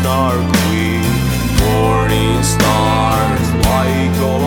star queen, morning stars, like. go?